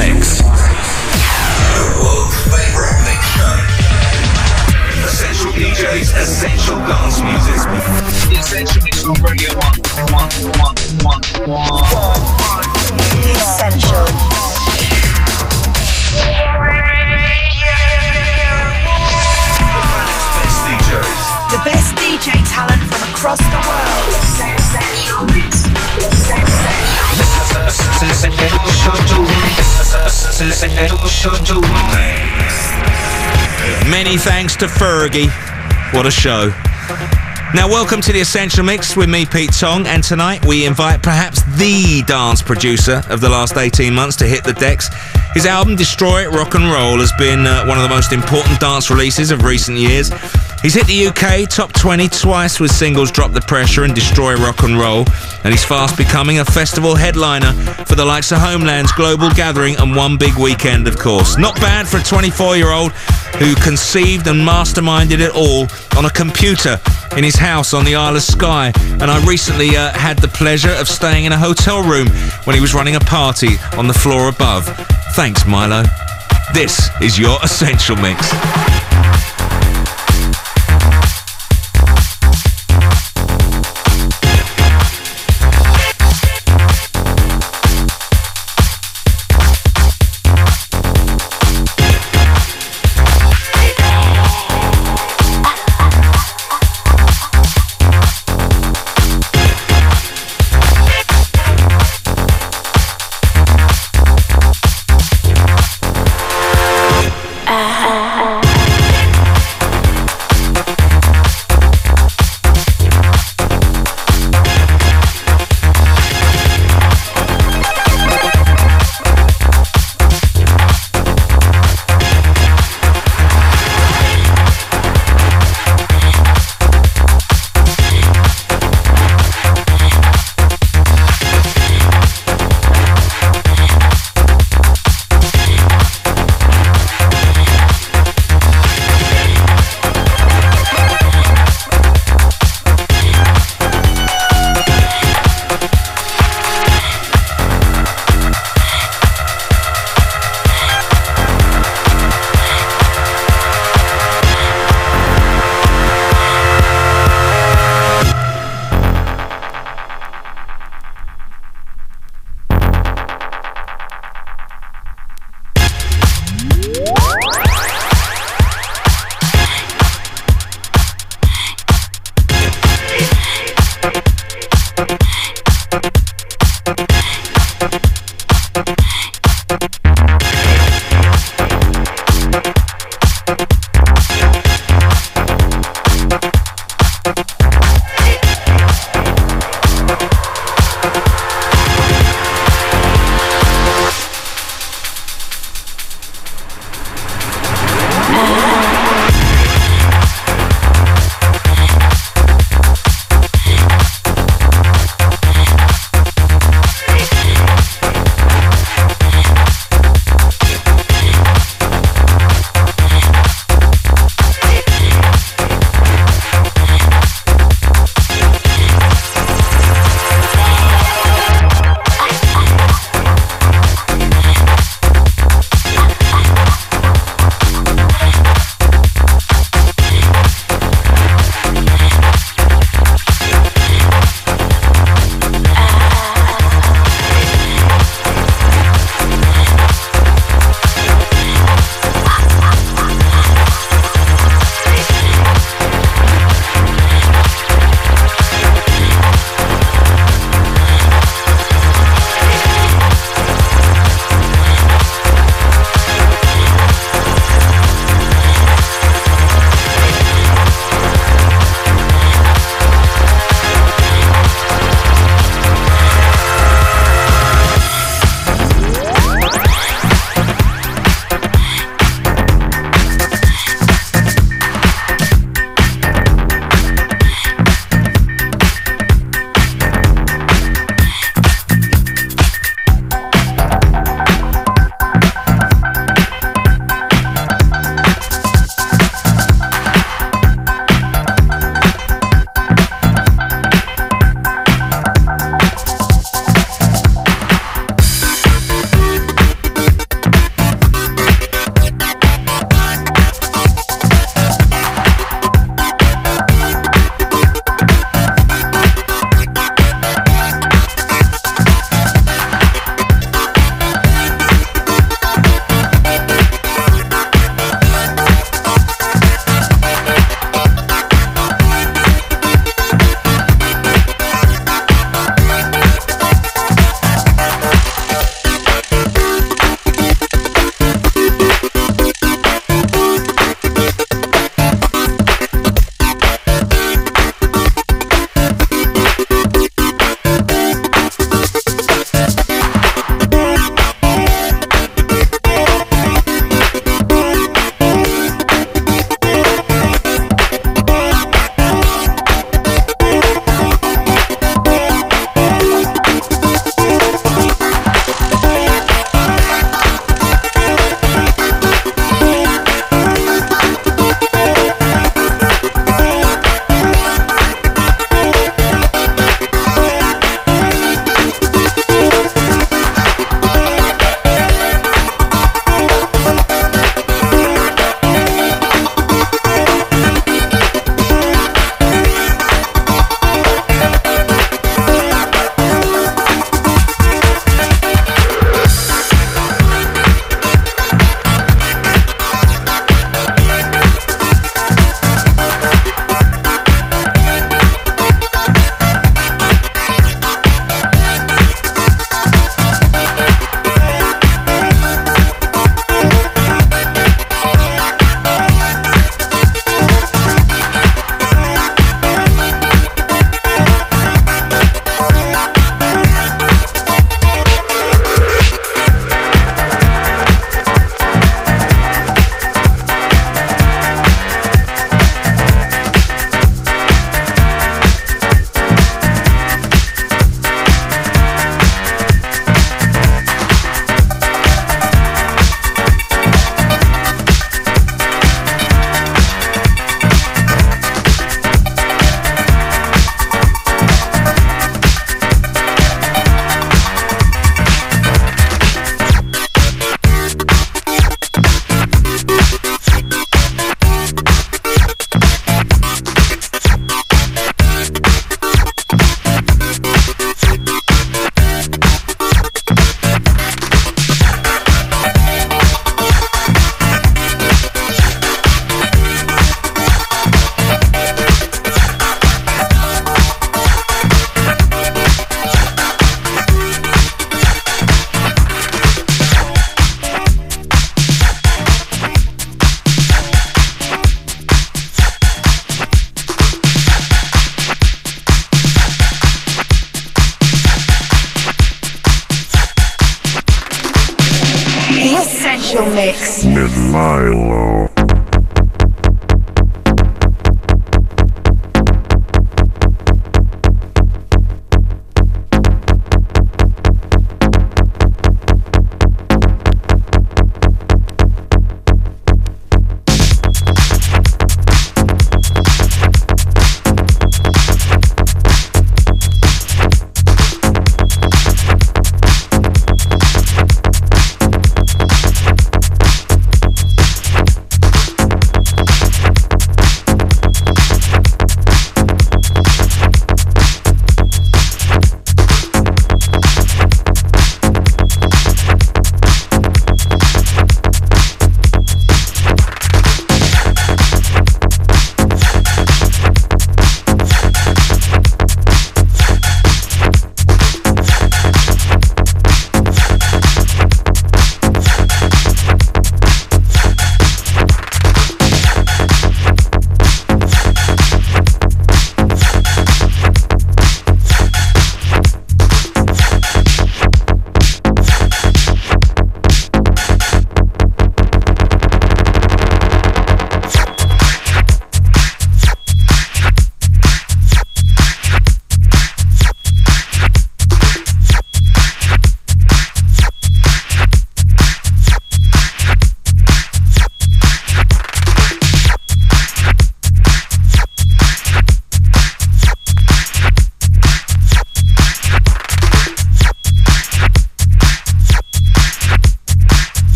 Mix. World's favorite mix show. Essential DJs, essential dance music. Essential Mix on Radio 1. 1, 1, 1, 1. Many thanks to Fergie. What a show. Now, welcome to the Essential Mix with me, Pete Tong, and tonight we invite perhaps the dance producer of the last 18 months to hit the decks. His album, Destroy It Rock and Roll, has been uh, one of the most important dance releases of recent years. He's hit the UK top 20 twice with singles Drop the Pressure and Destroy Rock and Roll, and he's fast becoming a festival headliner for the likes of Homelands Global Gathering and One Big Weekend, of course. Not bad for a 24 year old who conceived and masterminded it all on a computer in his house on the Isle of Skye. And I recently uh, had the pleasure of staying in a hotel room when he was running a party on the floor above. Thanks, Mylo. This is your Essential Mix.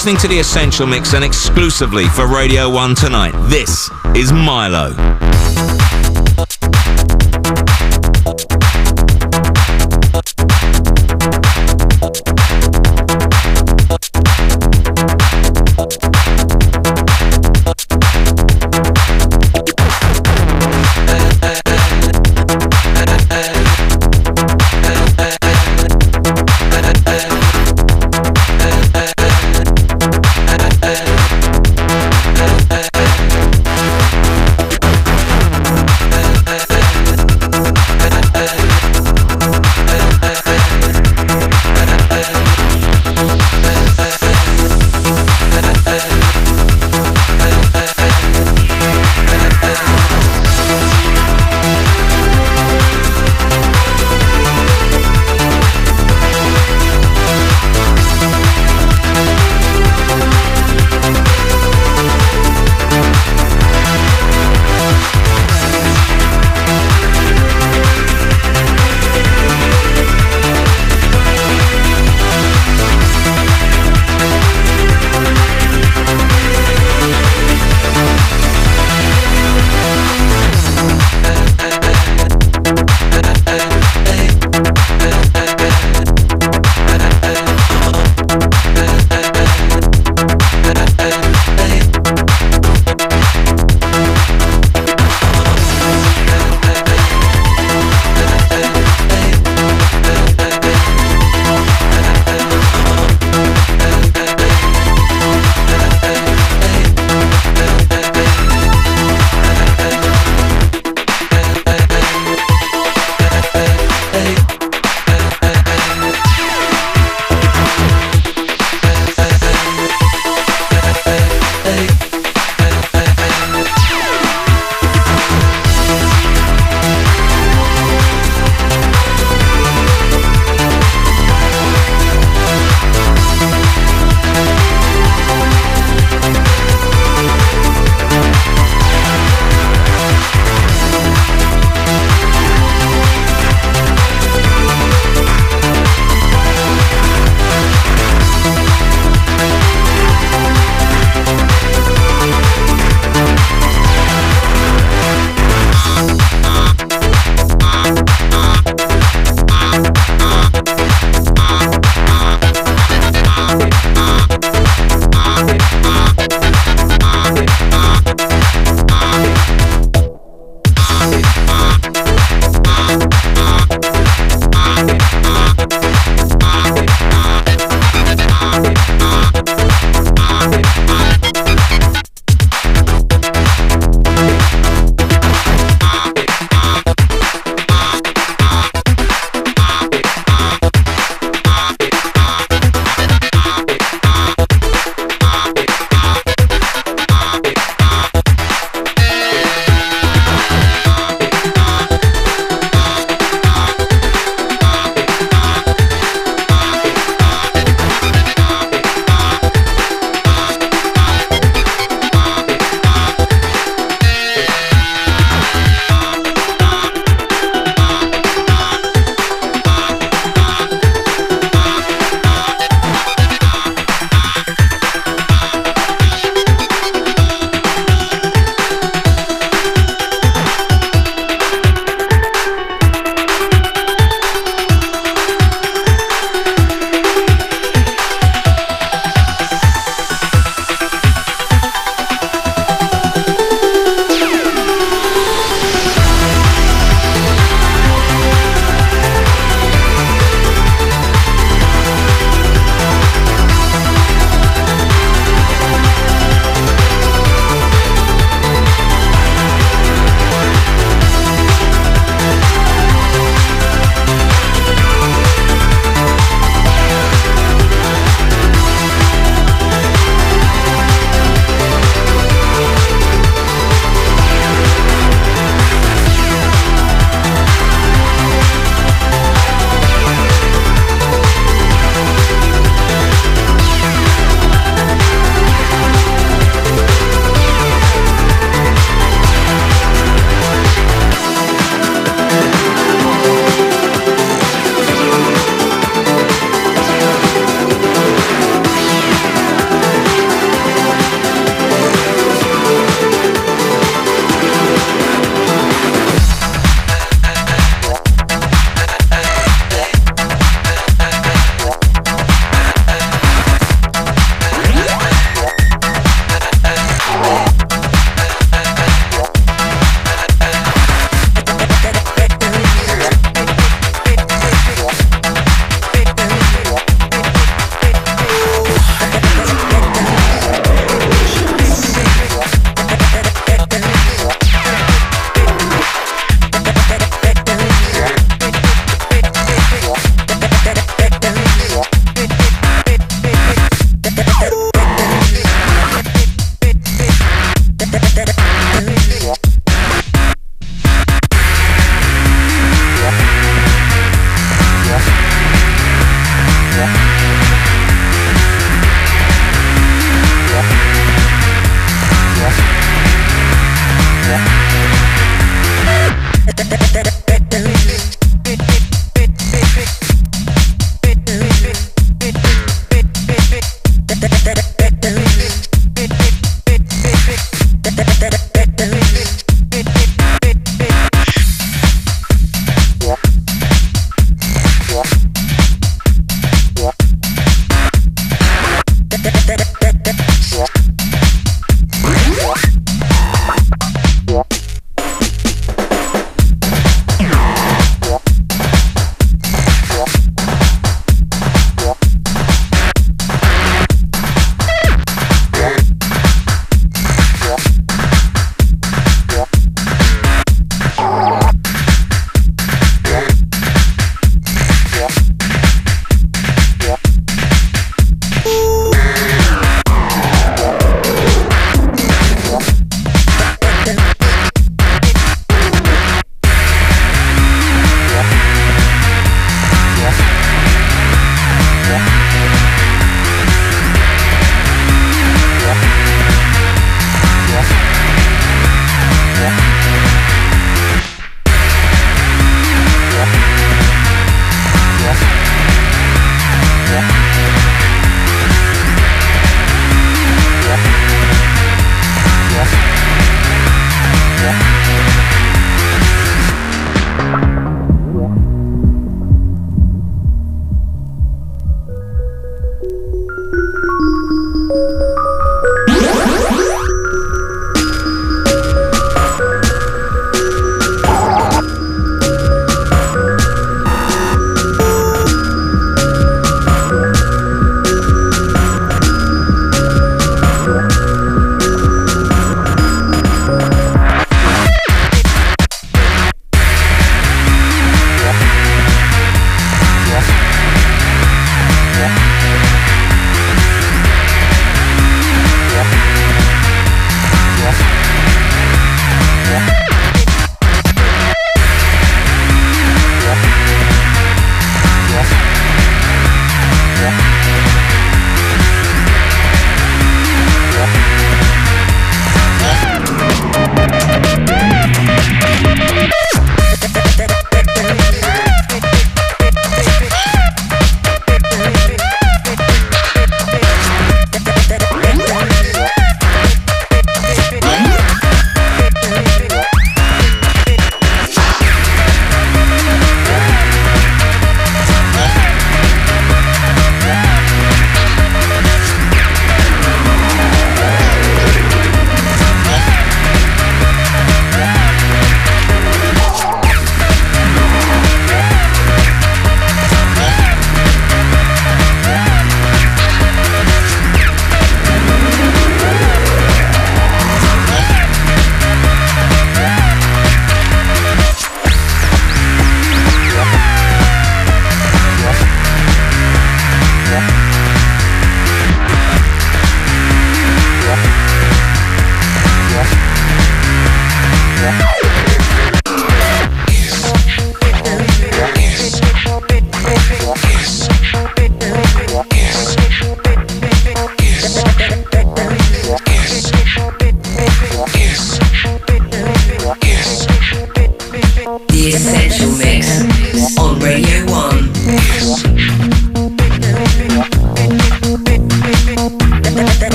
Listening to The Essential Mix and exclusively for Radio 1 tonight. This is Mylo.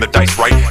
the dice right?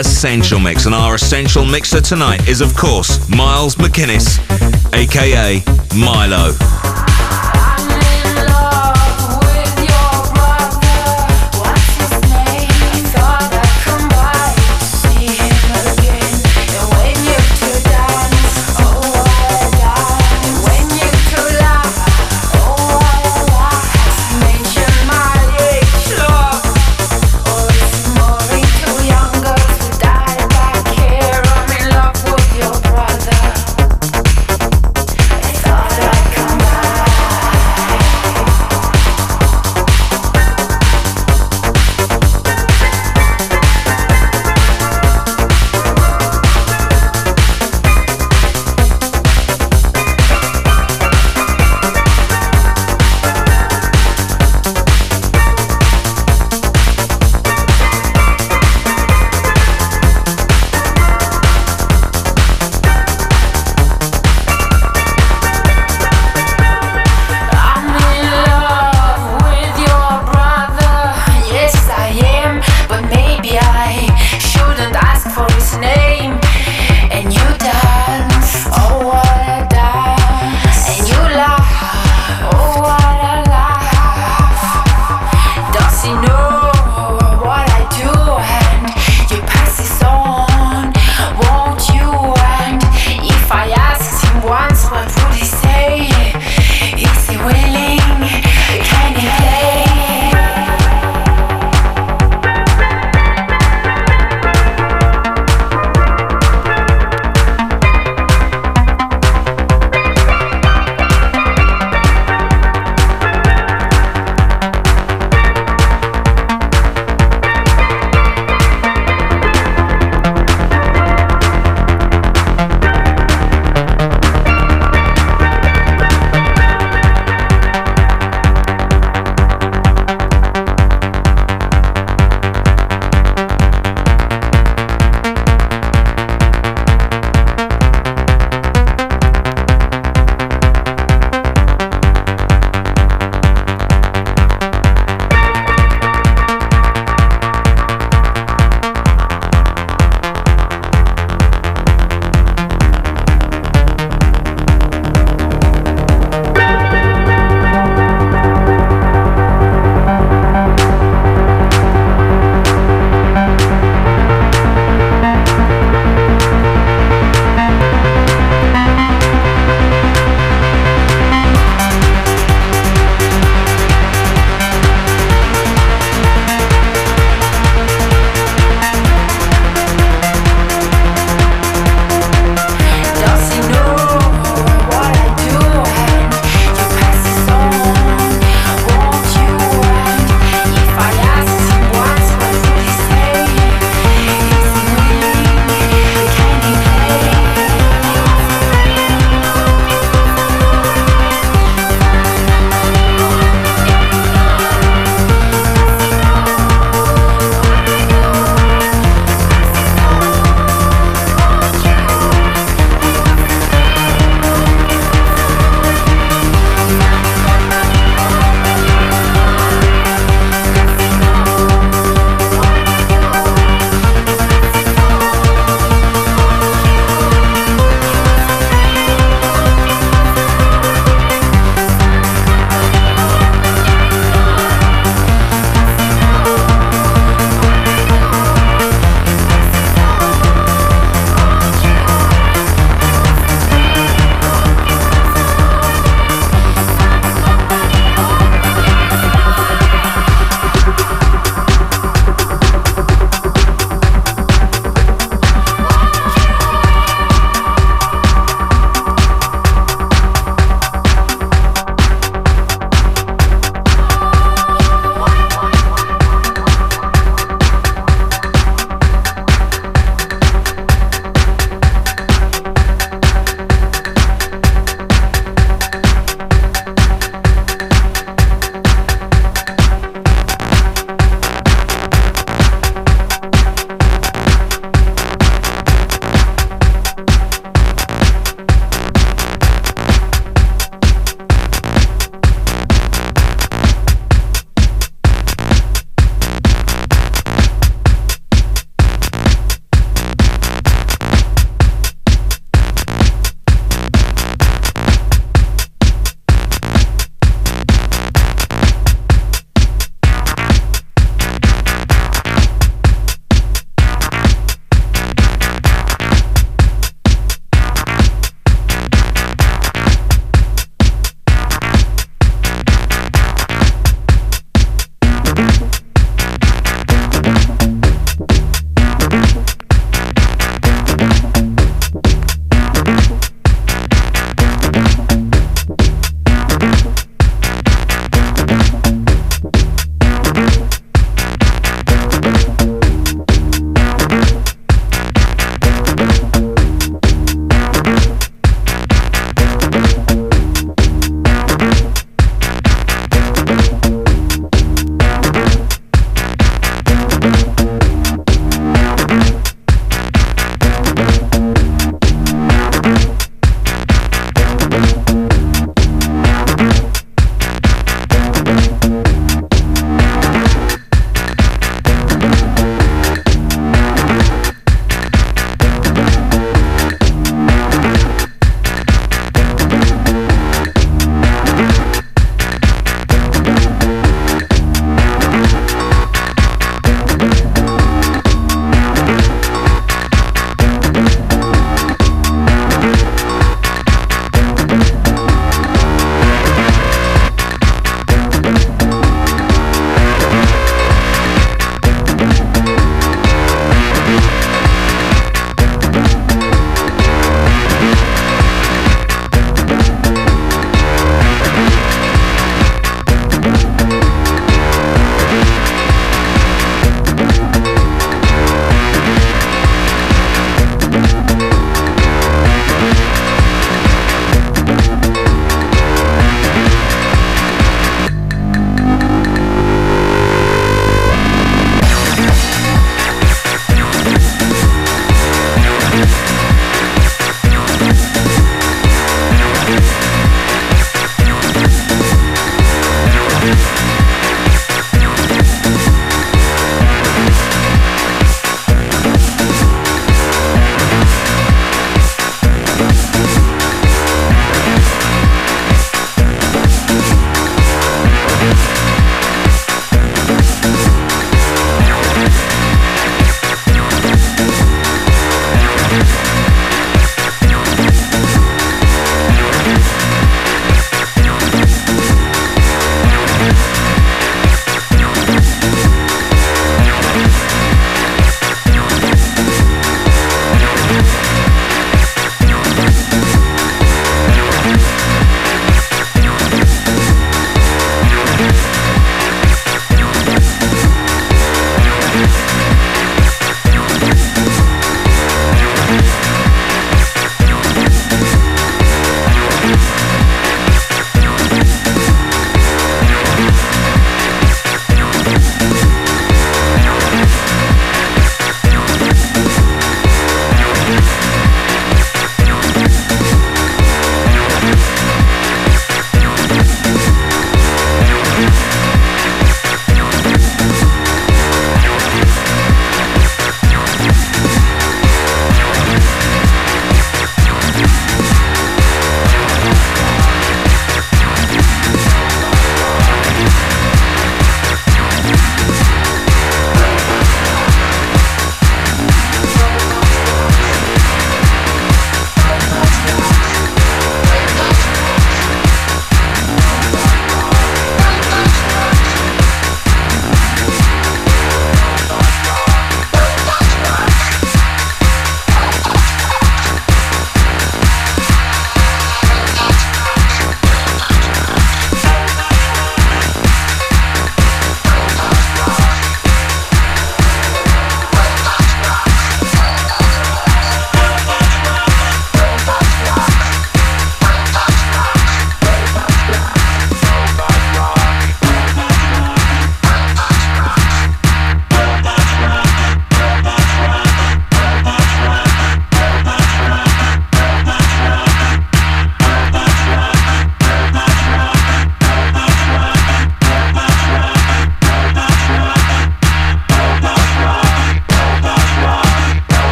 Essential Mix. And our Essential Mixer tonight is, of course, Myles MacInnes, aka Mylo.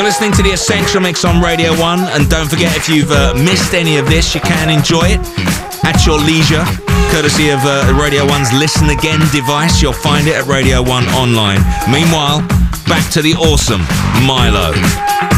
You're listening to the Essential Mix on Radio 1, and don't forget if you've uh, missed any of this, you can enjoy it at your leisure, courtesy of uh, Radio 1's Listen Again device. You'll find it at Radio 1 online. Meanwhile, back to the awesome Mylo.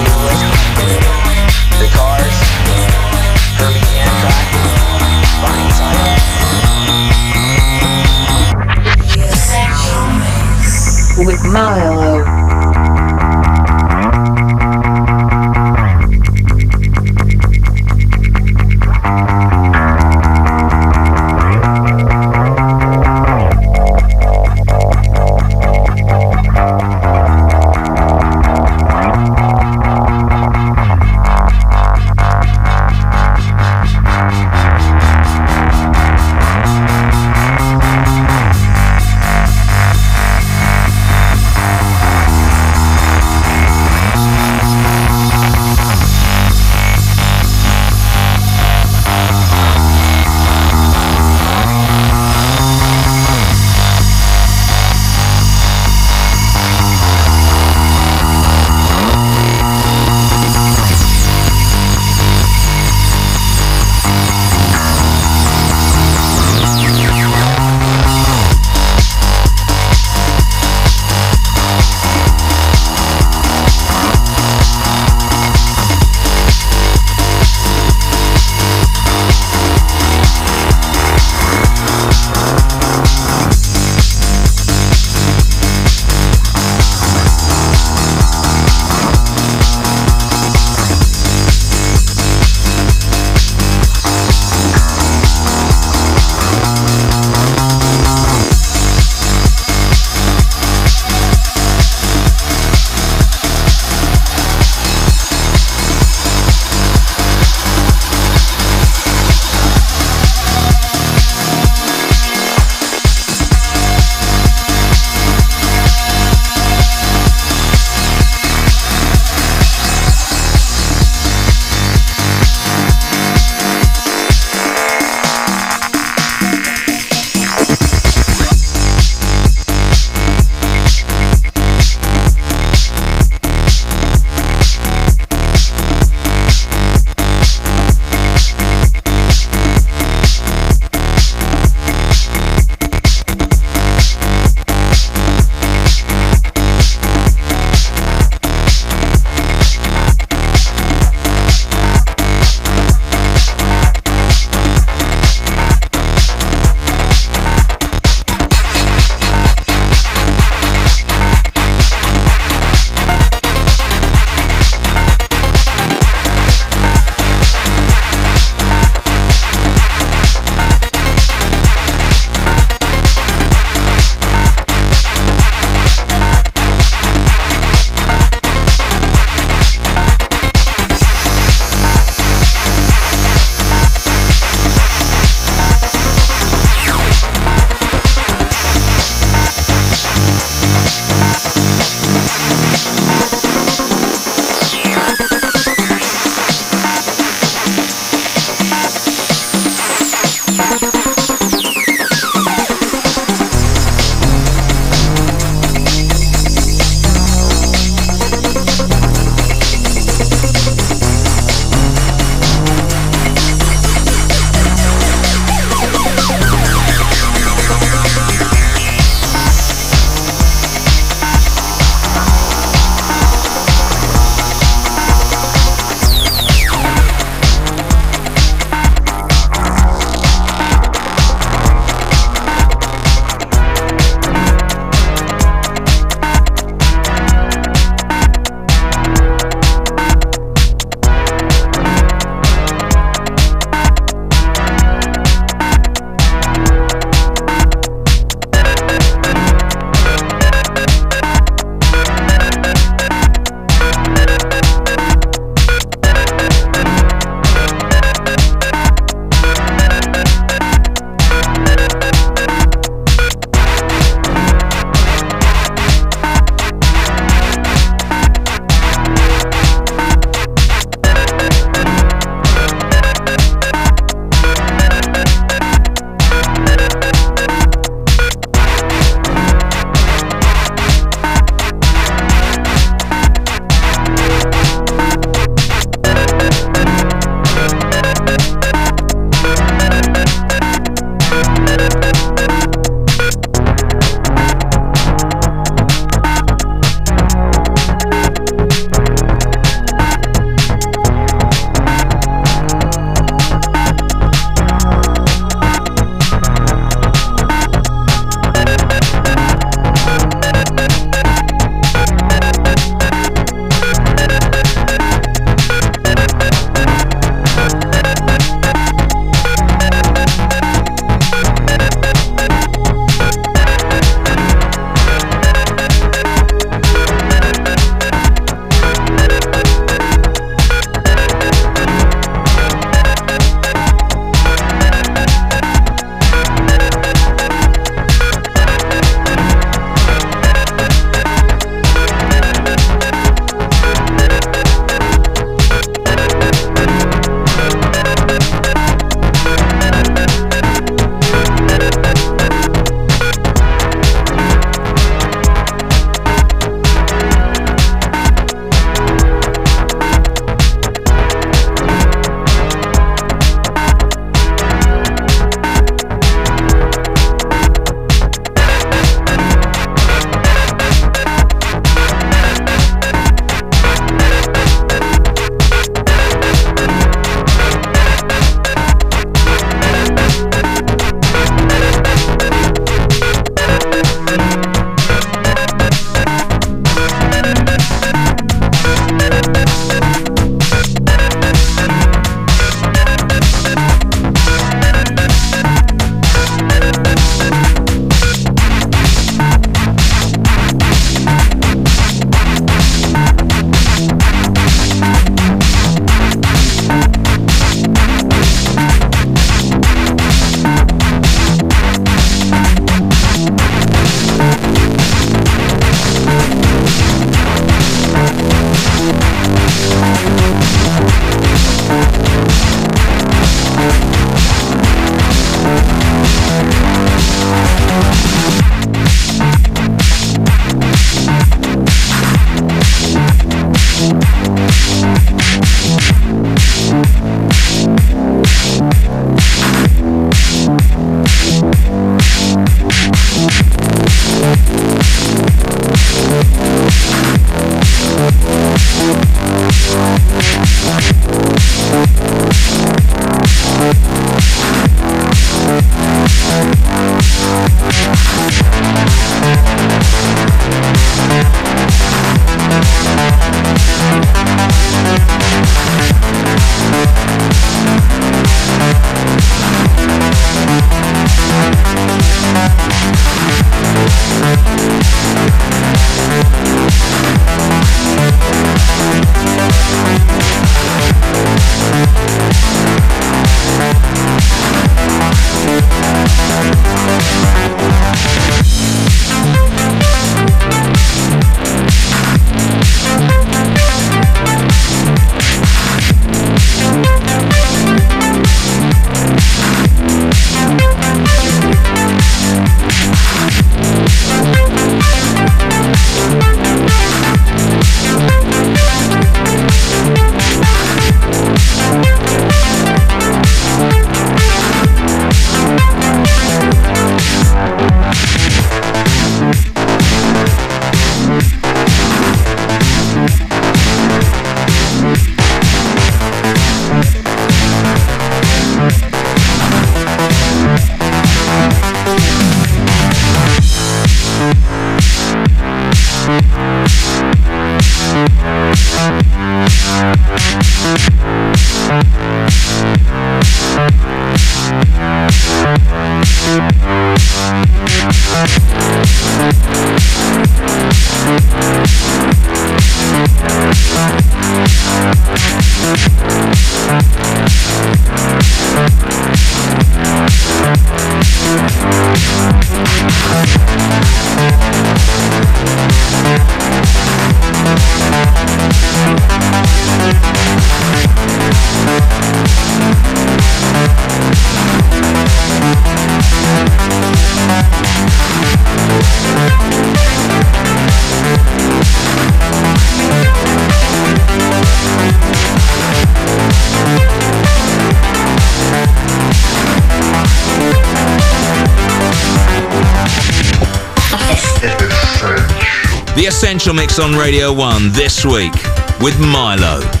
Essential Mix on Radio 1 this week with Mylo.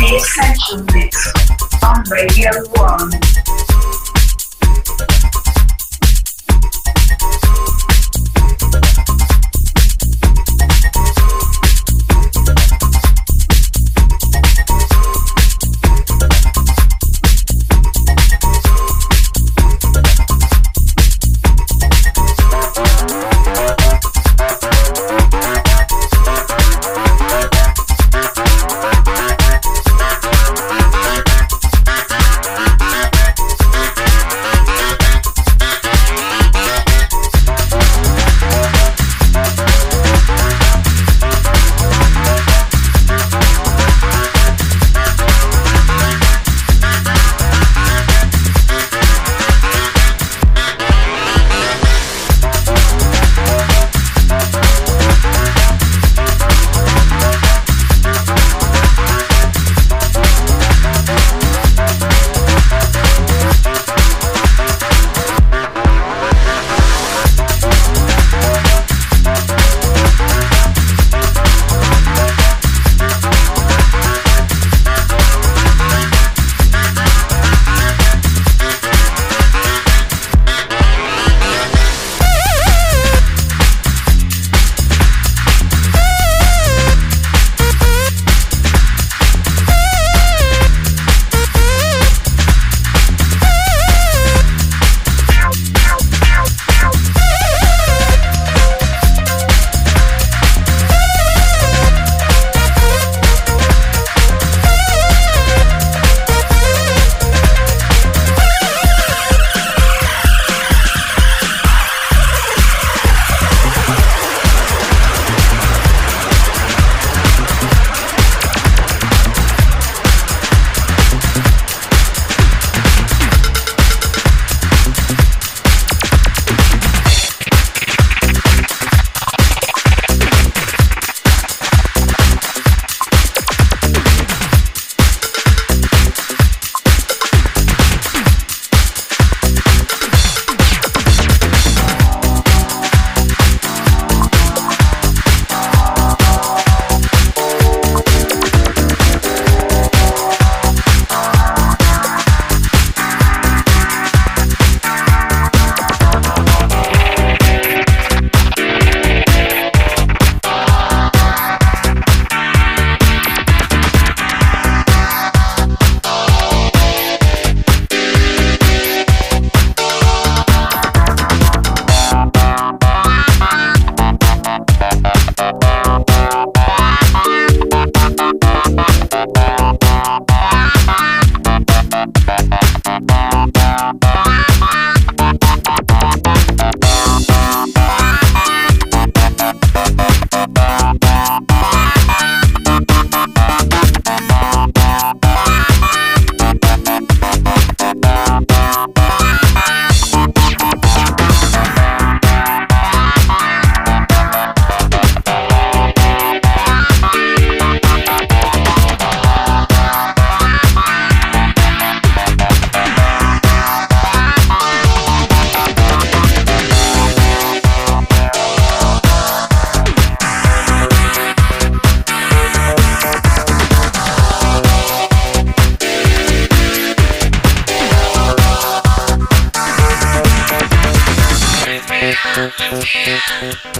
The Essential Mix on Radio 1. Yeah.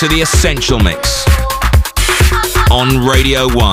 To the Essential Mix on Radio 1.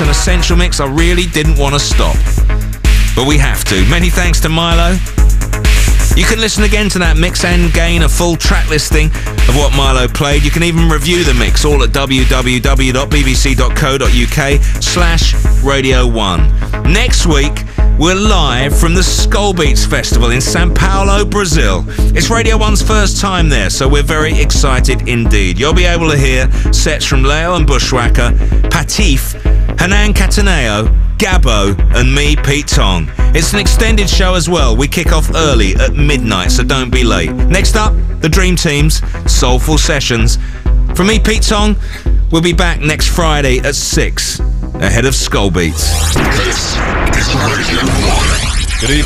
An essential mix I really didn't want to stop. But we have to. Many thanks to Mylo. You can listen again to that mix and gain a full track listing of what Mylo played. You can even review the mix all at www.bbc.co.uk slash Radio 1. Next week, we're live from the Skol Beats Festival in Sao Paulo, Brazil. It's Radio 1's first time there, so we're very excited indeed. You'll be able to hear sets from Layo and Bushwacka, Patife, Hanan Cataneo, Gabbo, and me, Pete Tong. It's an extended show as well. We kick off early at midnight, so don't be late. Next up, the Dream Team's Soulful Sessions. From me, Pete Tong, we'll be back next Friday at 6, ahead of Skol Beats. This is Radio 1. Good evening.